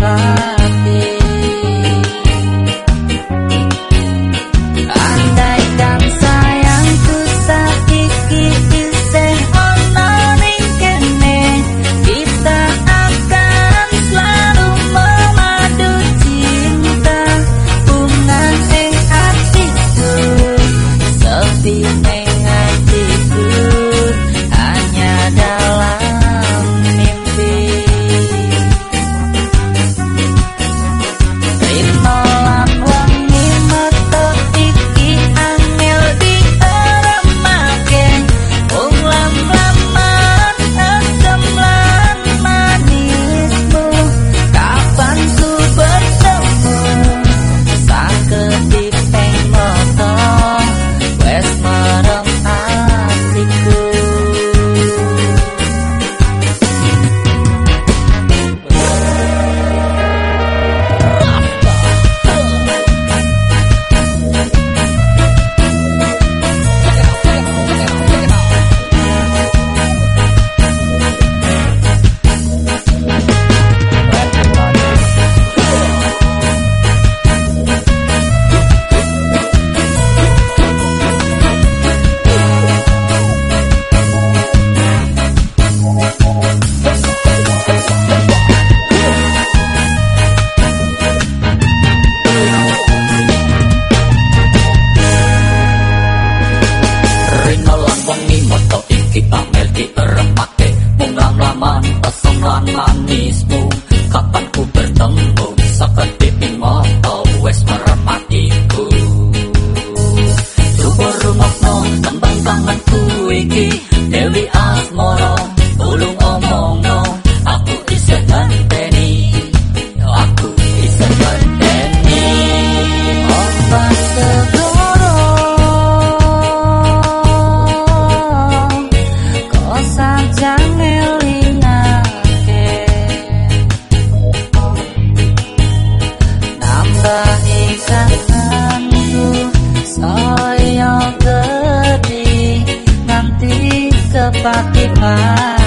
Amel apa